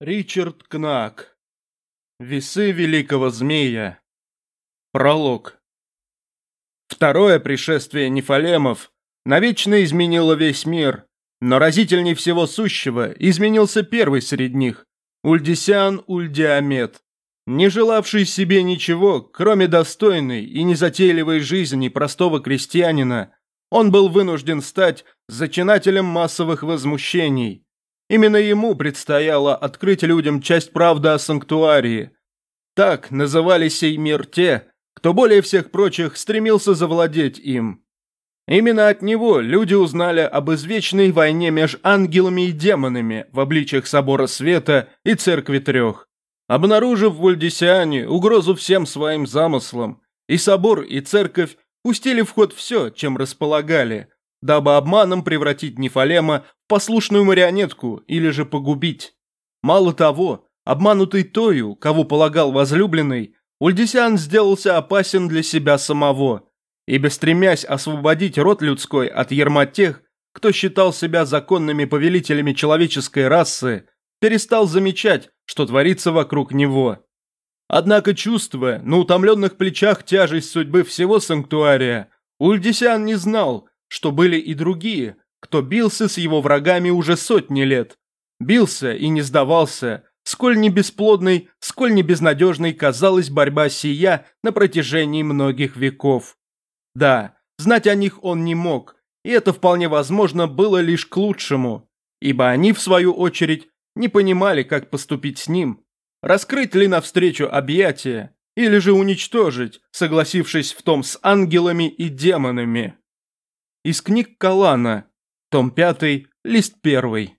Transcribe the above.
Ричард Кнак. Весы великого змея. Пролог. Второе пришествие Нефалемов навечно изменило весь мир, но разительней всего сущего изменился первый среди них – Ульдисян Ульдиамет, не желавший себе ничего, кроме достойной и незатейливой жизни простого крестьянина, он был вынужден стать зачинателем массовых возмущений – Именно ему предстояло открыть людям часть правды о санктуарии. Так называли сей мир те, кто более всех прочих стремился завладеть им. Именно от него люди узнали об извечной войне между ангелами и демонами в обличиях Собора Света и Церкви Трех. Обнаружив в Ульдисиане угрозу всем своим замыслам, и Собор, и Церковь пустили в ход все, чем располагали – дабы обманом превратить Нефалема в послушную марионетку или же погубить. Мало того, обманутый Тою, кого полагал возлюбленный, Ульдисян сделался опасен для себя самого, ибо стремясь освободить род людской от ерма тех, кто считал себя законными повелителями человеческой расы, перестал замечать, что творится вокруг него. Однако, чувствуя на утомленных плечах тяжесть судьбы всего санктуария, Ульдисян не знал, что были и другие, кто бился с его врагами уже сотни лет. Бился и не сдавался, сколь не бесплодной, сколь не безнадежной казалась борьба сия на протяжении многих веков. Да, знать о них он не мог, и это вполне возможно было лишь к лучшему, ибо они, в свою очередь, не понимали, как поступить с ним. Раскрыть ли навстречу объятия, или же уничтожить, согласившись в том с ангелами и демонами. Из книг Калана. Том 5, лист 1.